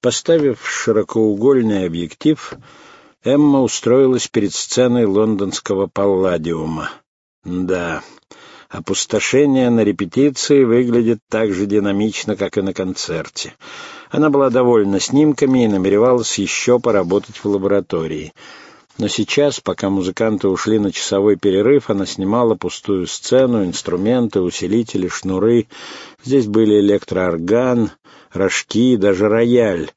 Поставив широкоугольный объектив, Эмма устроилась перед сценой лондонского палладиума. Да, опустошение на репетиции выглядит так же динамично, как и на концерте. Она была довольна снимками и намеревалась еще поработать в лаборатории. Но сейчас, пока музыканты ушли на часовой перерыв, она снимала пустую сцену, инструменты, усилители, шнуры. Здесь были электроорган, рожки, даже рояль.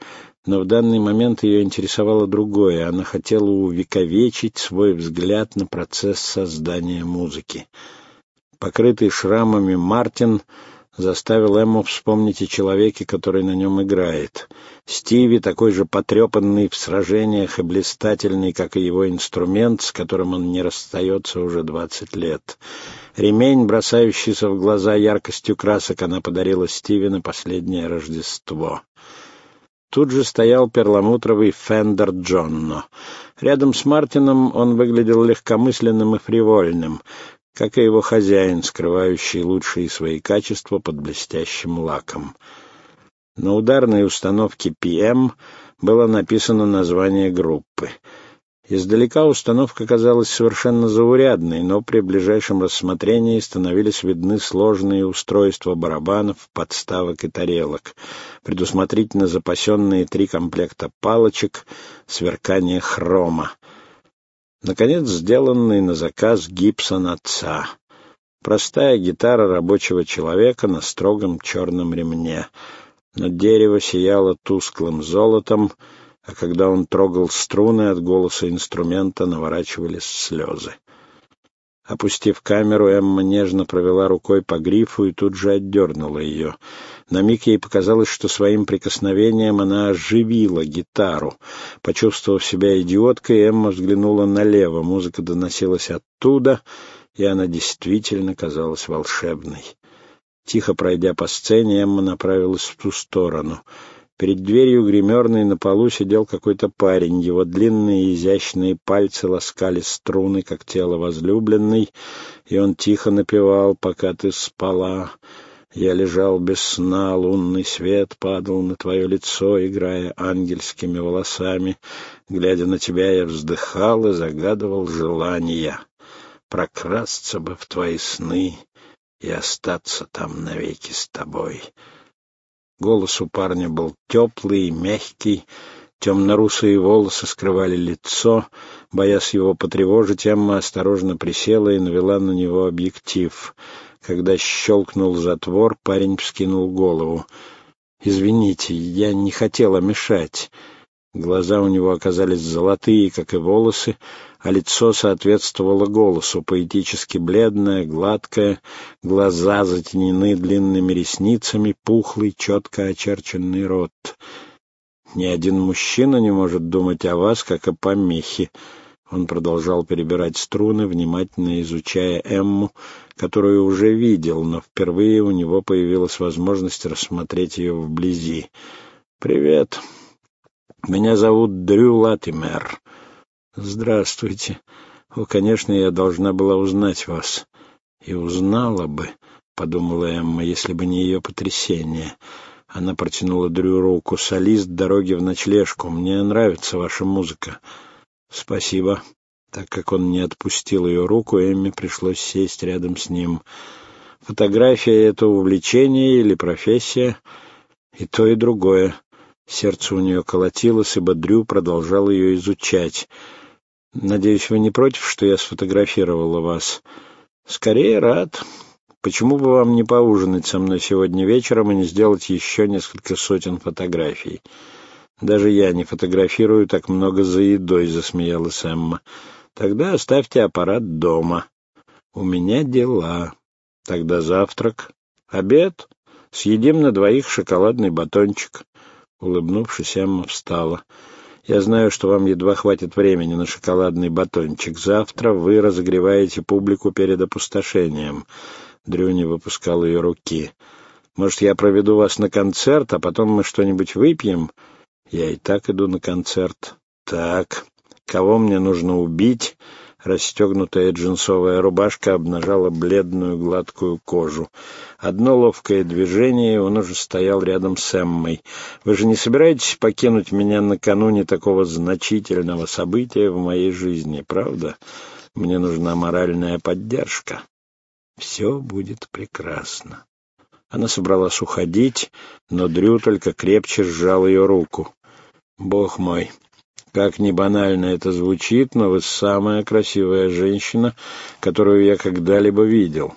Но в данный момент ее интересовало другое. Она хотела увековечить свой взгляд на процесс создания музыки. Покрытый шрамами Мартин заставил Эмму вспомнить о человеке, который на нем играет. Стиви, такой же потрепанный в сражениях и блистательный, как и его инструмент, с которым он не расстается уже двадцать лет. Ремень, бросающийся в глаза яркостью красок, она подарила Стиви на последнее Рождество. Тут же стоял перламутровый Фендер Джонно. Рядом с Мартином он выглядел легкомысленным и фривольным, как и его хозяин, скрывающий лучшие свои качества под блестящим лаком. На ударной установке PM было написано название группы — Издалека установка казалась совершенно заурядной, но при ближайшем рассмотрении становились видны сложные устройства барабанов, подставок и тарелок, предусмотрительно запасенные три комплекта палочек, сверкание хрома. Наконец, сделанный на заказ Гибсон отца. Простая гитара рабочего человека на строгом черном ремне. Но дерево сияло тусклым золотом — а когда он трогал струны, от голоса инструмента наворачивались слезы. Опустив камеру, Эмма нежно провела рукой по грифу и тут же отдернула ее. На миг ей показалось, что своим прикосновением она оживила гитару. Почувствовав себя идиоткой, Эмма взглянула налево. Музыка доносилась оттуда, и она действительно казалась волшебной. Тихо пройдя по сцене, Эмма направилась в ту сторону — Перед дверью гримерной на полу сидел какой-то парень. Его длинные изящные пальцы ласкали струны, как тело возлюбленной, и он тихо напевал, пока ты спала. Я лежал без сна, лунный свет падал на твое лицо, играя ангельскими волосами. Глядя на тебя, я вздыхал и загадывал желания. Прокрасться бы в твои сны и остаться там навеки с тобой. Голос у парня был теплый мягкий, темно-русые волосы скрывали лицо. Боясь его потревожить, Эмма осторожно присела и навела на него объектив. Когда щелкнул затвор, парень вскинул голову. «Извините, я не хотела мешать». Глаза у него оказались золотые, как и волосы, а лицо соответствовало голосу, поэтически бледное, гладкое, глаза затенены длинными ресницами, пухлый, четко очерченный рот. Ни один мужчина не может думать о вас, как о помехе. Он продолжал перебирать струны, внимательно изучая Эмму, которую уже видел, но впервые у него появилась возможность рассмотреть ее вблизи. «Привет», меня зовут Дрю Латимер. Здравствуйте. О, конечно, я должна была узнать вас. И узнала бы, — подумала Эмма, — если бы не ее потрясение. Она протянула Дрю руку. «Солист дороги в ночлежку. Мне нравится ваша музыка». «Спасибо». Так как он не отпустил ее руку, Эмме пришлось сесть рядом с ним. «Фотография — это увлечение или профессия?» «И то, и другое. Сердце у нее колотилось, ибо Дрю продолжал ее изучать. «Надеюсь, вы не против, что я сфотографировала вас?» «Скорее рад. Почему бы вам не поужинать со мной сегодня вечером и не сделать еще несколько сотен фотографий?» «Даже я не фотографирую так много за едой», — засмеялась Эмма. «Тогда оставьте аппарат дома. У меня дела. Тогда завтрак. Обед. Съедим на двоих шоколадный батончик». Улыбнувшись, Эмма встала. «Я знаю, что вам едва хватит времени на шоколадный батончик. Завтра вы разогреваете публику перед опустошением». Дрю не выпускал ее руки. «Может, я проведу вас на концерт, а потом мы что-нибудь выпьем?» «Я и так иду на концерт». «Так, кого мне нужно убить?» Расстегнутая джинсовая рубашка обнажала бледную гладкую кожу. Одно ловкое движение, и он уже стоял рядом с Эммой. «Вы же не собираетесь покинуть меня накануне такого значительного события в моей жизни, правда? Мне нужна моральная поддержка. Все будет прекрасно». Она собралась уходить, но Дрю только крепче сжал ее руку. «Бог мой, как ни банально это звучит, но вы самая красивая женщина, которую я когда-либо видел.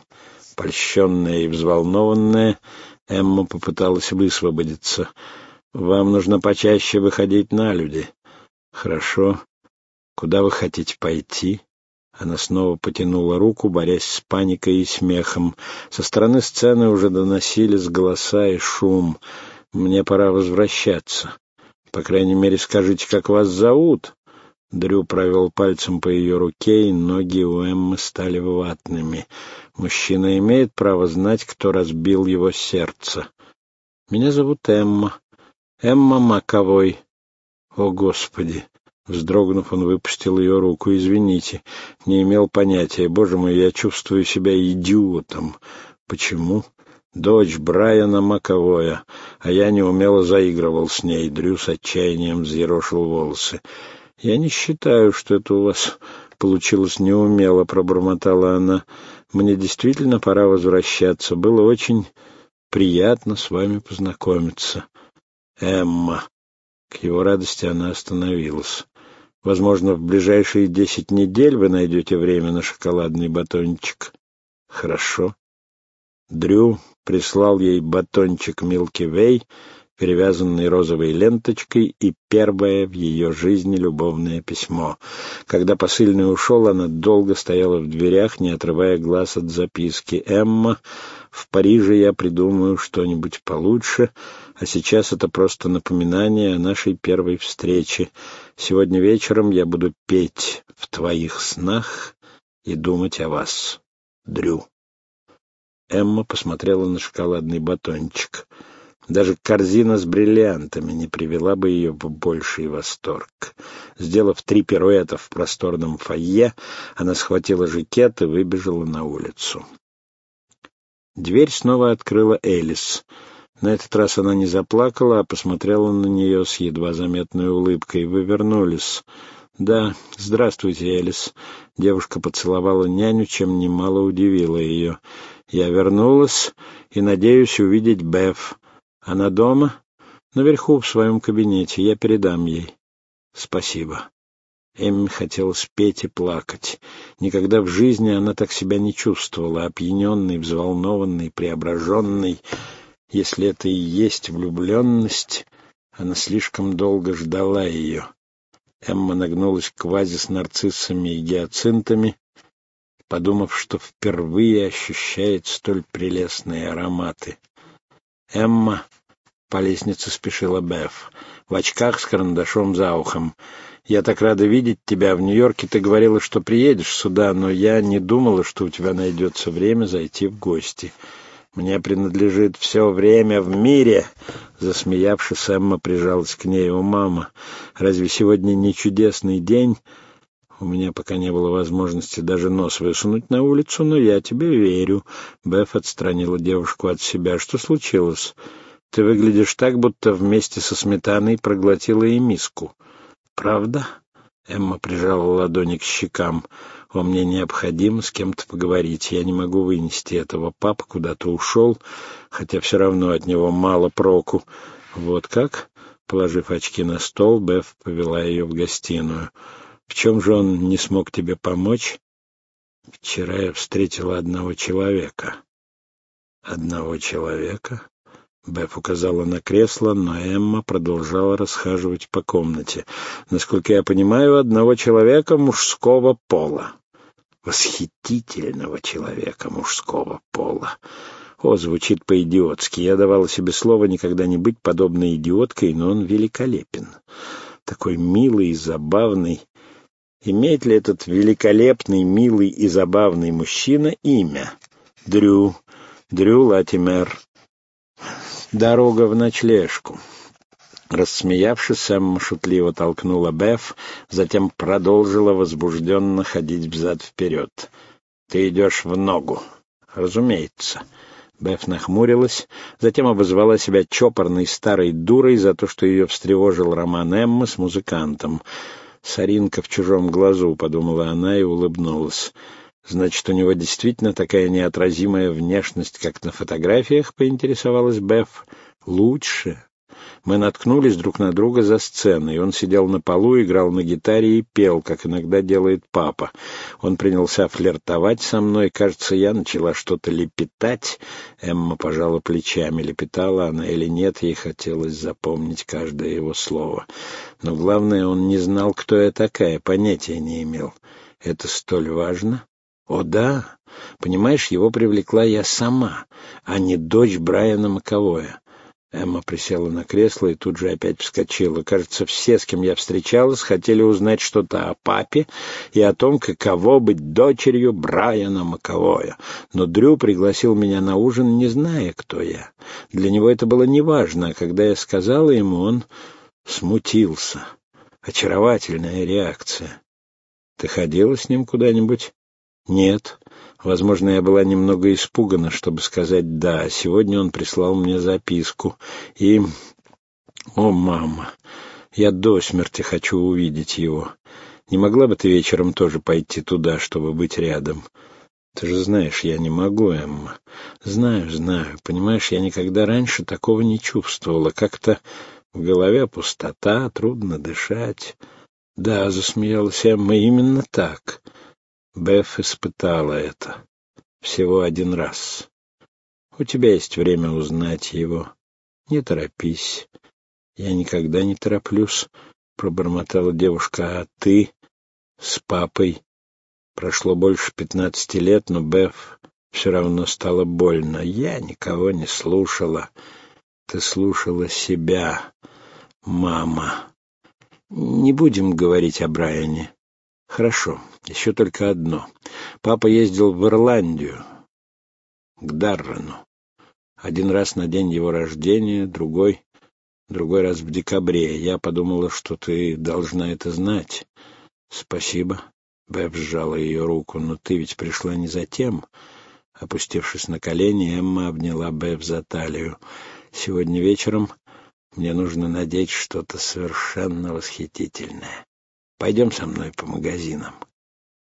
Польщенная и взволнованная, Эмма попыталась высвободиться. Вам нужно почаще выходить на люди. Хорошо. Куда вы хотите пойти? Она снова потянула руку, борясь с паникой и смехом. Со стороны сцены уже доносились голоса и шум. Мне пора возвращаться. По крайней мере, скажите, как вас зовут?» Дрю провел пальцем по ее руке, и ноги у Эммы стали ватными. Мужчина имеет право знать, кто разбил его сердце. «Меня зовут Эмма. Эмма Маковой». «О, Господи!» Вздрогнув, он выпустил ее руку. «Извините, не имел понятия. Боже мой, я чувствую себя идиотом. Почему?» Дочь Брайана Маковоя, а я неумело заигрывал с ней. Дрю с отчаянием взъерошил волосы. — Я не считаю, что это у вас получилось неумело, — пробормотала она. — Мне действительно пора возвращаться. Было очень приятно с вами познакомиться. — Эмма. К его радости она остановилась. Возможно, в ближайшие десять недель вы найдете время на шоколадный батончик. Хорошо. Дрю прислал ей батончик Милки Вей, перевязанный розовой ленточкой, и первое в ее жизни любовное письмо. Когда посыльный ушел, она долго стояла в дверях, не отрывая глаз от записки. «Эмма, в Париже я придумаю что-нибудь получше, а сейчас это просто напоминание о нашей первой встрече. Сегодня вечером я буду петь в твоих снах и думать о вас. Дрю». Эмма посмотрела на шоколадный батончик. Даже корзина с бриллиантами не привела бы ее в больший восторг. Сделав три пируэта в просторном фойе, она схватила жакет и выбежала на улицу. Дверь снова открыла Элис. На этот раз она не заплакала, а посмотрела на нее с едва заметной улыбкой. «Вы вернулись». «Да, здравствуйте, Элис». Девушка поцеловала няню, чем немало удивила ее. Я вернулась и надеюсь увидеть Беф. Она дома? Наверху, в своем кабинете. Я передам ей. Спасибо. Эмми хотелось петь и плакать. Никогда в жизни она так себя не чувствовала, опьяненной, взволнованной, преображенной. Если это и есть влюбленность, она слишком долго ждала ее. Эмма нагнулась к вазе с нарциссами и гиацинтами, подумав, что впервые ощущает столь прелестные ароматы. Эмма по лестнице спешила Беф, в очках с карандашом за ухом. «Я так рада видеть тебя. В Нью-Йорке ты говорила, что приедешь сюда, но я не думала, что у тебя найдется время зайти в гости. Мне принадлежит все время в мире!» Засмеявшись, Эмма прижалась к ней. «О, мама, разве сегодня не чудесный день?» У меня пока не было возможности даже нос высунуть на улицу, но я тебе верю. Беф отстранила девушку от себя. Что случилось? Ты выглядишь так, будто вместе со сметаной проглотила и миску. Правда? Эмма прижала ладони к щекам. «О, мне необходимо с кем-то поговорить. Я не могу вынести этого. Папа куда-то ушел, хотя все равно от него мало проку. Вот как?» Положив очки на стол, Беф повела ее в гостиную. В чем же он не смог тебе помочь? Вчера я встретила одного человека. Одного человека? Беф указала на кресло, но Эмма продолжала расхаживать по комнате. Насколько я понимаю, одного человека мужского пола. Восхитительного человека мужского пола. О, звучит по-идиотски. Я давала себе слово никогда не быть подобной идиоткой, но он великолепен. Такой милый и забавный, Имеет ли этот великолепный, милый и забавный мужчина имя? Дрю. Дрю Латимер. Дорога в ночлежку. Рассмеявшись, Эмма шутливо толкнула Беф, затем продолжила возбужденно ходить взад-вперед. «Ты идешь в ногу». «Разумеется». Беф нахмурилась, затем обозвала себя чопорной старой дурой за то, что ее встревожил роман Эммы с музыкантом. «Соринка в чужом глазу», — подумала она и улыбнулась. «Значит, у него действительно такая неотразимая внешность, как на фотографиях?» — поинтересовалась Беф. «Лучше». Мы наткнулись друг на друга за сценой. Он сидел на полу, играл на гитаре и пел, как иногда делает папа. Он принялся флиртовать со мной. Кажется, я начала что-то лепетать. Эмма пожала плечами. Лепетала она или нет, ей хотелось запомнить каждое его слово. Но главное, он не знал, кто я такая, понятия не имел. Это столь важно? О, да. Понимаешь, его привлекла я сама, а не дочь Брайана Маковоя. Эмма присела на кресло и тут же опять вскочила. Кажется, все, с кем я встречалась, хотели узнать что-то о папе и о том, каково быть дочерью Брайана Маковоя. Но Дрю пригласил меня на ужин, не зная, кто я. Для него это было неважно, а когда я сказала ему, он смутился. Очаровательная реакция. Ты ходила с ним куда-нибудь? Нет. Возможно, я была немного испугана, чтобы сказать «да». Сегодня он прислал мне записку. И... О, мама, я до смерти хочу увидеть его. Не могла бы ты вечером тоже пойти туда, чтобы быть рядом? Ты же знаешь, я не могу, Эмма. Знаю, знаю. Понимаешь, я никогда раньше такого не чувствовала. Как-то в голове пустота, трудно дышать. Да, засмеялась Эмма, именно так. Беф испытала это. Всего один раз. У тебя есть время узнать его. Не торопись. Я никогда не тороплюсь, — пробормотала девушка. А ты с папой? Прошло больше пятнадцати лет, но Беф все равно стало больно. Я никого не слушала. Ты слушала себя, мама. Не будем говорить о Брайане. Хорошо, еще только одно. Папа ездил в Ирландию, к Даррену. Один раз на день его рождения, другой, другой раз в декабре. Я подумала, что ты должна это знать. Спасибо. Бэб сжала ее руку. Но ты ведь пришла не за тем. Опустившись на колени, Эмма обняла Бэб за талию. Сегодня вечером мне нужно надеть что-то совершенно восхитительное. Пойдем со мной по магазинам.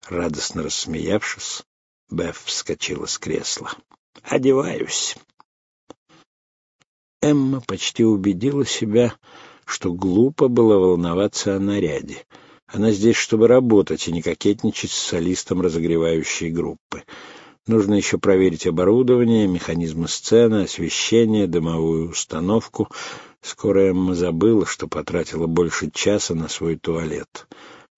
Радостно рассмеявшись, Беф вскочила с кресла. «Одеваюсь». Эмма почти убедила себя, что глупо было волноваться о наряде. Она здесь, чтобы работать, и не кокетничать с солистом разогревающей группы. Нужно еще проверить оборудование, механизмы сцены, освещение, дымовую установку — Скоро Эмма забыла, что потратила больше часа на свой туалет.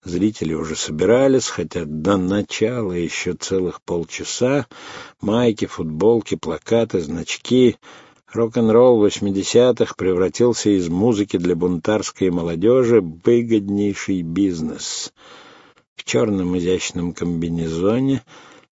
Зрители уже собирались, хотя до начала еще целых полчаса. Майки, футболки, плакаты, значки. Рок-н-ролл восьмидесятых превратился из музыки для бунтарской молодежи в выгоднейший бизнес. В черном изящном комбинезоне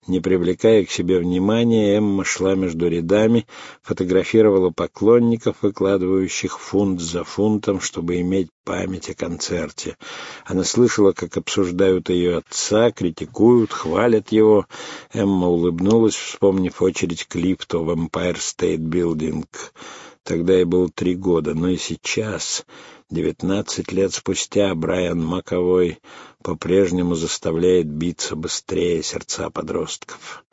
не привлекая к себе внимания, Эмма шла между рядами, фотографировала поклонников, выкладывающих фунт за фунтом, чтобы иметь память о концерте. Она слышала, как обсуждают ее отца, критикуют, хвалят его. Эмма улыбнулась, вспомнив очередь к в Empire State Building. Тогда ей было три года, но и сейчас... Девятнадцать лет спустя Брайан Маковой по-прежнему заставляет биться быстрее сердца подростков.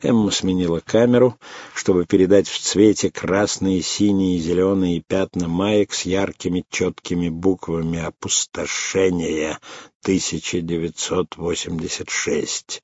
Эмма сменила камеру, чтобы передать в цвете красные, синие и зеленые пятна маек с яркими четкими буквами «Опустошение 1986».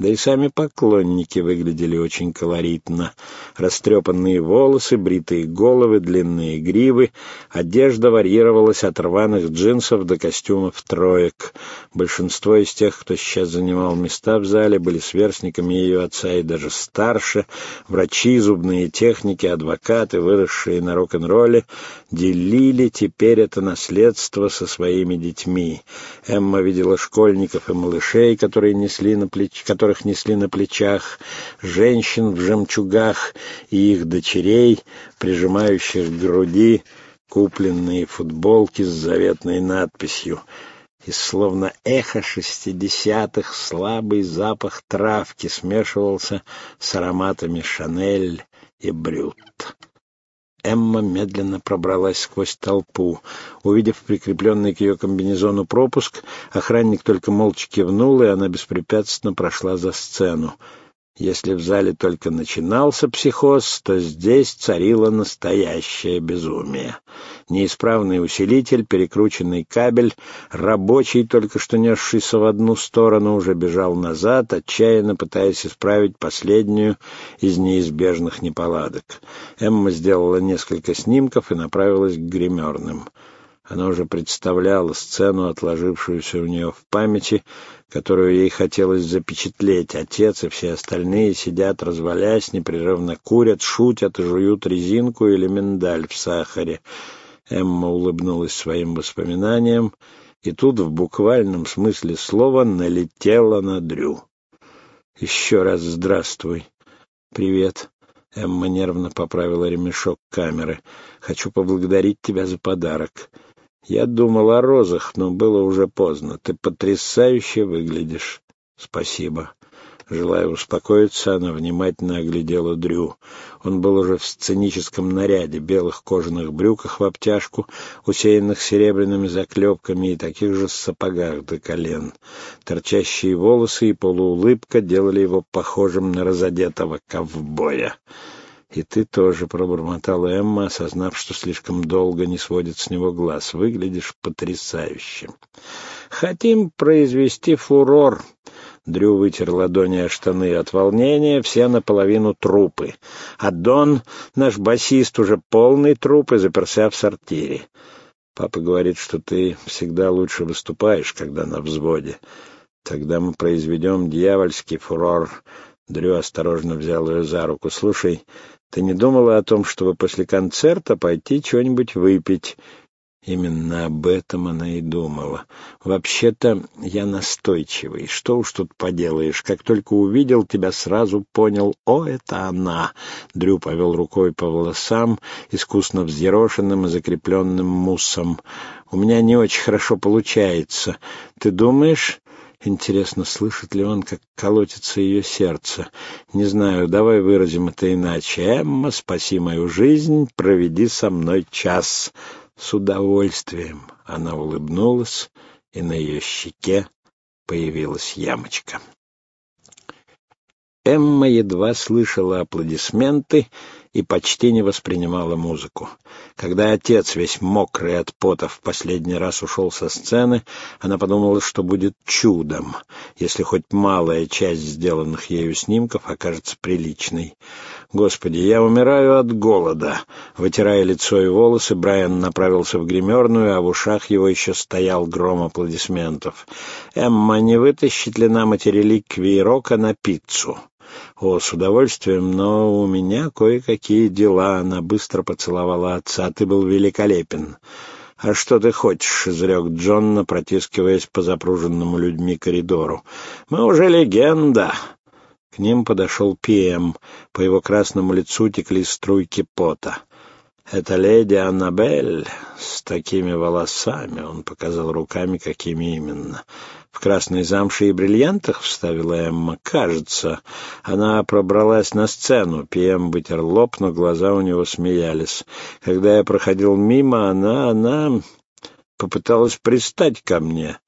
Да и сами поклонники выглядели очень колоритно. Растрепанные волосы, бритые головы, длинные гривы. Одежда варьировалась от рваных джинсов до костюмов троек. Большинство из тех, кто сейчас занимал места в зале, были сверстниками ее отца и даже старше. Врачи, зубные техники, адвокаты, выросшие на рок-н-ролле, делили теперь это наследство со своими детьми. Эмма видела школьников и малышей, которые несли на плечи, которые которых несли на плечах, женщин в жемчугах и их дочерей, прижимающих к груди купленные футболки с заветной надписью — и словно эхо шестидесятых слабый запах травки смешивался с ароматами Шанель и Брют. Эмма медленно пробралась сквозь толпу. Увидев прикрепленный к ее комбинезону пропуск, охранник только молча кивнул, и она беспрепятственно прошла за сцену. Если в зале только начинался психоз, то здесь царило настоящее безумие. Неисправный усилитель, перекрученный кабель, рабочий, только что несшийся в одну сторону, уже бежал назад, отчаянно пытаясь исправить последнюю из неизбежных неполадок. Эмма сделала несколько снимков и направилась к гримерным. Она уже представляла сцену, отложившуюся у нее в памяти, которую ей хотелось запечатлеть. Отец и все остальные сидят, развалясь, непрерывно курят, шутят и жуют резинку или миндаль в сахаре. Эмма улыбнулась своим воспоминаниям, и тут в буквальном смысле слова налетела на Дрю. «Еще раз здравствуй. Привет». Эмма нервно поправила ремешок камеры. «Хочу поблагодарить тебя за подарок. Я думал о розах, но было уже поздно. Ты потрясающе выглядишь. Спасибо. Желая успокоиться, она внимательно оглядела Дрю. Он был уже в сценическом наряде, белых кожаных брюках в обтяжку, усеянных серебряными заклепками и таких же сапогах до колен. Торчащие волосы и полуулыбка делали его похожим на разодетого ковбоя. «И ты тоже», — пробормотала Эмма, осознав, что слишком долго не сводит с него глаз. «Выглядишь потрясающе». «Хотим произвести фурор». Дрю вытер ладони о штаны от волнения, все наполовину трупы. А Дон, наш басист, уже полный труп и заперся в сортире. Папа говорит, что ты всегда лучше выступаешь, когда на взводе. Тогда мы произведем дьявольский фурор. Дрю осторожно взял ее за руку. «Слушай, ты не думала о том, чтобы после концерта пойти что-нибудь выпить?» Именно об этом она и думала. «Вообще-то я настойчивый. Что уж тут поделаешь. Как только увидел тебя, сразу понял, о, это она!» Дрю повел рукой по волосам, искусно взъерошенным и закрепленным муссом. «У меня не очень хорошо получается. Ты думаешь...» Интересно, слышит ли он, как колотится ее сердце? Не знаю, давай выразим это иначе. Эмма, спаси мою жизнь, проведи со мной час. С удовольствием. Она улыбнулась, и на ее щеке появилась ямочка. Эмма едва слышала аплодисменты и почти не воспринимала музыку. Когда отец, весь мокрый от пота, в последний раз ушел со сцены, она подумала, что будет чудом, если хоть малая часть сделанных ею снимков окажется приличной. «Господи, я умираю от голода!» Вытирая лицо и волосы, Брайан направился в гримерную, а в ушах его еще стоял гром аплодисментов. «Эмма, не вытащит ли нам эти реликвии рока на пиццу?» «О, с удовольствием, но у меня кое-какие дела». Она быстро поцеловала отца. «Ты был великолепен». «А что ты хочешь?» — изрек Джонна, протискиваясь по запруженному людьми коридору. «Мы уже легенда». К ним подошел Пиэм. По его красному лицу текли струйки пота. «Это леди Аннабель с такими волосами», — он показал руками, какими именно. «В красной замше и бриллиантах?» — вставила Эмма. «Кажется». Она пробралась на сцену. Пиэм вытер лоб, но глаза у него смеялись. Когда я проходил мимо, она... она попыталась пристать ко мне.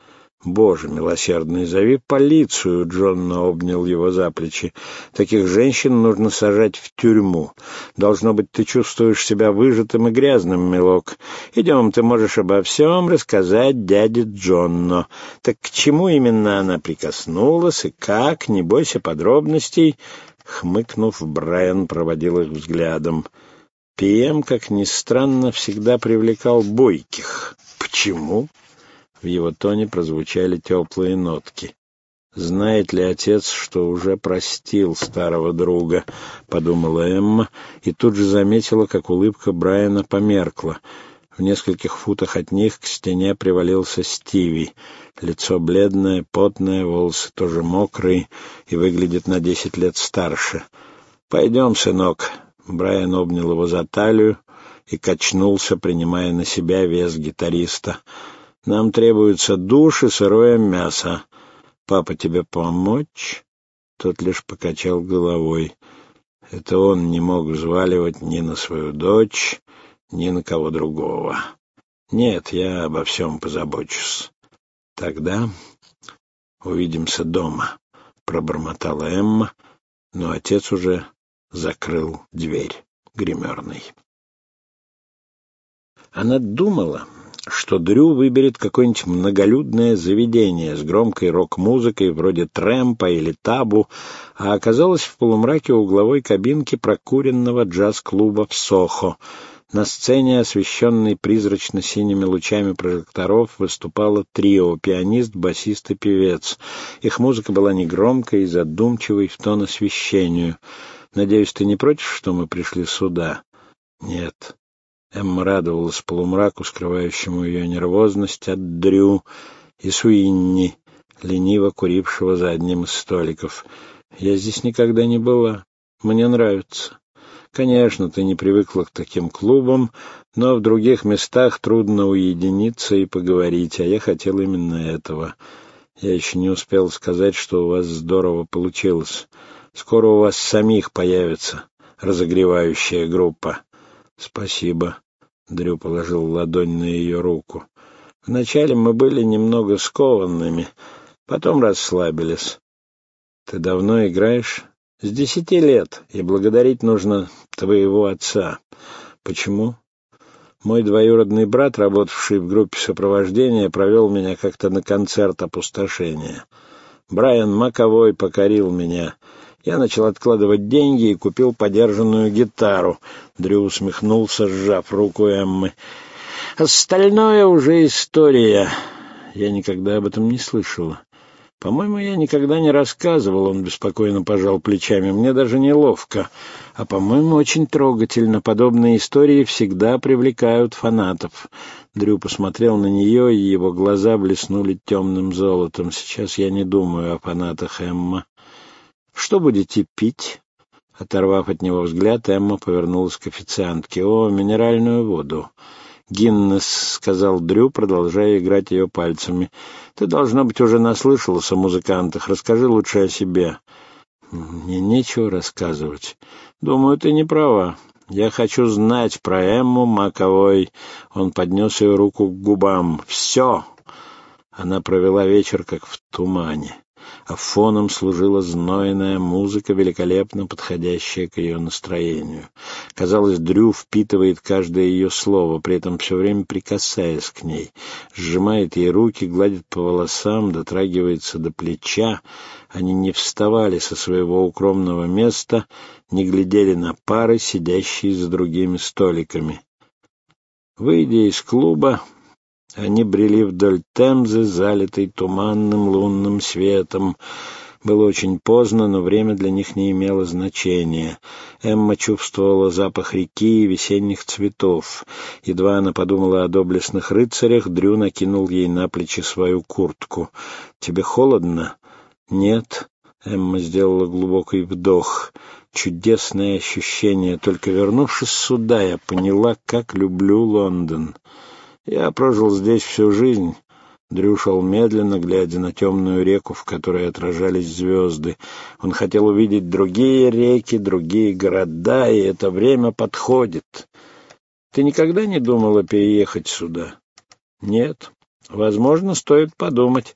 «Боже милосердный, зови полицию!» — Джонно обнял его за плечи. «Таких женщин нужно сажать в тюрьму. Должно быть, ты чувствуешь себя выжатым и грязным, милок. Идем, ты можешь обо всем рассказать дяде Джонно. Так к чему именно она прикоснулась и как? Не бойся подробностей». Хмыкнув, Брайан проводил их взглядом. Пием, как ни странно, всегда привлекал бойких. «Почему?» В его тоне прозвучали теплые нотки. «Знает ли отец, что уже простил старого друга?» — подумала Эмма, и тут же заметила, как улыбка Брайана померкла. В нескольких футах от них к стене привалился Стиви. Лицо бледное, потное, волосы тоже мокрые и выглядит на десять лет старше. «Пойдем, сынок». Брайан обнял его за талию, и качнулся, принимая на себя вес гитариста. «Нам требуется душ и сырое мясо. Папа, тебе помочь?» Тот лишь покачал головой. Это он не мог взваливать ни на свою дочь, ни на кого другого. Нет, я обо всем позабочусь. Тогда увидимся дома, — пробормотала Эмма, но отец уже закрыл дверь гримерной. Она думала, что Дрю выберет какое-нибудь многолюдное заведение с громкой рок-музыкой вроде трэмпа или табу, а оказалась в полумраке угловой кабинки прокуренного джаз-клуба в Сохо. На сцене, освещенной призрачно-синими лучами прожекторов, выступало трио — пианист, басист и певец. Их музыка была негромкой и задумчивой в тон освещению. «Надеюсь, ты не против, что мы пришли сюда?» «Нет». Эмма радовалась полумраку, скрывающему ее нервозность от Дрю и Суинни, лениво курившего за одним из столиков. «Я здесь никогда не была. Мне нравится». Конечно, ты не привыкла к таким клубам, но в других местах трудно уединиться и поговорить, а я хотел именно этого. Я еще не успел сказать, что у вас здорово получилось. Скоро у вас самих появится разогревающая группа. Спасибо. Дрю положил ладонь на ее руку. Вначале мы были немного скованными, потом расслабились. Ты давно играешь? С десяти лет, и благодарить нужно твоего отца. Почему? Мой двоюродный брат, работавший в группе сопровождения, провел меня как-то на концерт опустошения. Брайан Маковой покорил меня. Я начал откладывать деньги и купил подержанную гитару. Дрю усмехнулся, сжав руку Эммы. Остальное уже история. Я никогда об этом не слышала. По-моему, я никогда не рассказывал, он беспокойно пожал плечами. Мне даже неловко. А, по-моему, очень трогательно. Подобные истории всегда привлекают фанатов. Дрю посмотрел на нее, и его глаза блеснули темным золотом. Сейчас я не думаю о фанатах Эмма. Что будете пить? Оторвав от него взгляд, Эмма повернулась к официантке. «О, минеральную воду!» «Гиннес», — сказал Дрю, продолжая играть ее пальцами. «Ты, должно быть, уже наслышалась о музыкантах. Расскажи лучше о себе». «Мне нечего рассказывать. Думаю, ты не права. Я хочу знать про Эмму Маковой». Он поднес ее руку к губам. «Все!» Она провела вечер, как в тумане а фоном служила знойная музыка, великолепно подходящая к ее настроению. Казалось, Дрю впитывает каждое ее слово, при этом все время прикасаясь к ней, сжимает ей руки, гладит по волосам, дотрагивается до плеча. Они не вставали со своего укромного места, не глядели на пары, сидящие за другими столиками. Выйдя из клуба, они брели вдоль Темзы, залитой туманным лунным светом. Было очень поздно, но время для них не имело значения. Эмма чувствовала запах реки и весенних цветов. Едва она подумала о доблестных рыцарях, Дрю накинул ей на плечи свою куртку. «Тебе холодно?» «Нет». Эмма сделала глубокий вдох. Чудесное ощущение. Только вернувшись сюда, я поняла, как люблю Лондон. Я прожил здесь всю жизнь. Дрю шел медленно, глядя на темную реку, в которой отражались звезды. Он хотел увидеть другие реки, другие города, и это время подходит. Ты никогда не думала переехать сюда? Нет. Возможно, стоит подумать.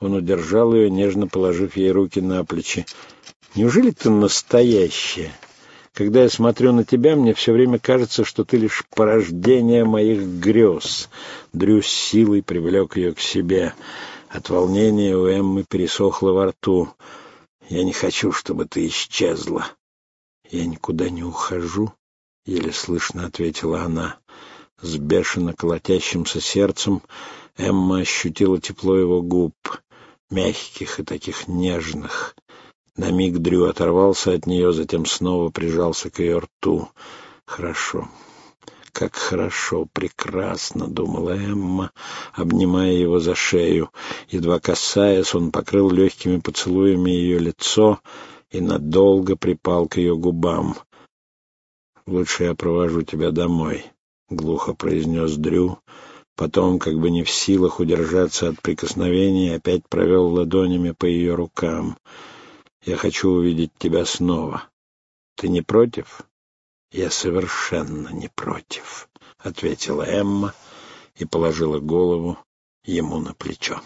Он удержал ее, нежно положив ей руки на плечи. Неужели ты настоящая? Когда я смотрю на тебя, мне все время кажется, что ты лишь порождение моих грез. Дрю с силой привлек ее к себе. От волнения у Эммы пересохло во рту. «Я не хочу, чтобы ты исчезла». «Я никуда не ухожу», — еле слышно ответила она. С бешено колотящимся сердцем Эмма ощутила тепло его губ, мягких и таких нежных. На миг Дрю оторвался от нее, затем снова прижался к ее рту. «Хорошо, как хорошо, прекрасно», — думала Эмма, обнимая его за шею. Едва касаясь, он покрыл легкими поцелуями ее лицо и надолго припал к ее губам. «Лучше я провожу тебя домой». — глухо произнес Дрю. Потом, как бы не в силах удержаться от прикосновений, опять провел ладонями по ее рукам. «Я хочу увидеть тебя снова. Ты не против?» «Я совершенно не против», — ответила Эмма и положила голову ему на плечо.